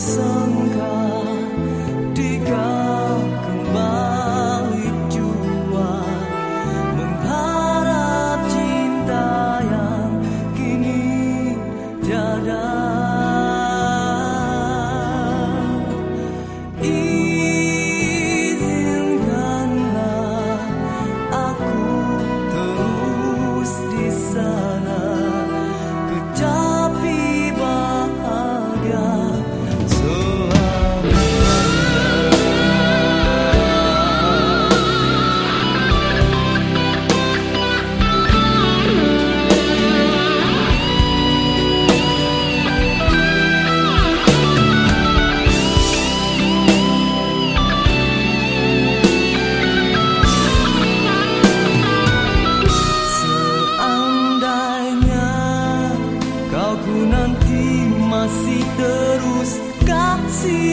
sangka di kau kembali jua mengharap cinta yang kini tiada. see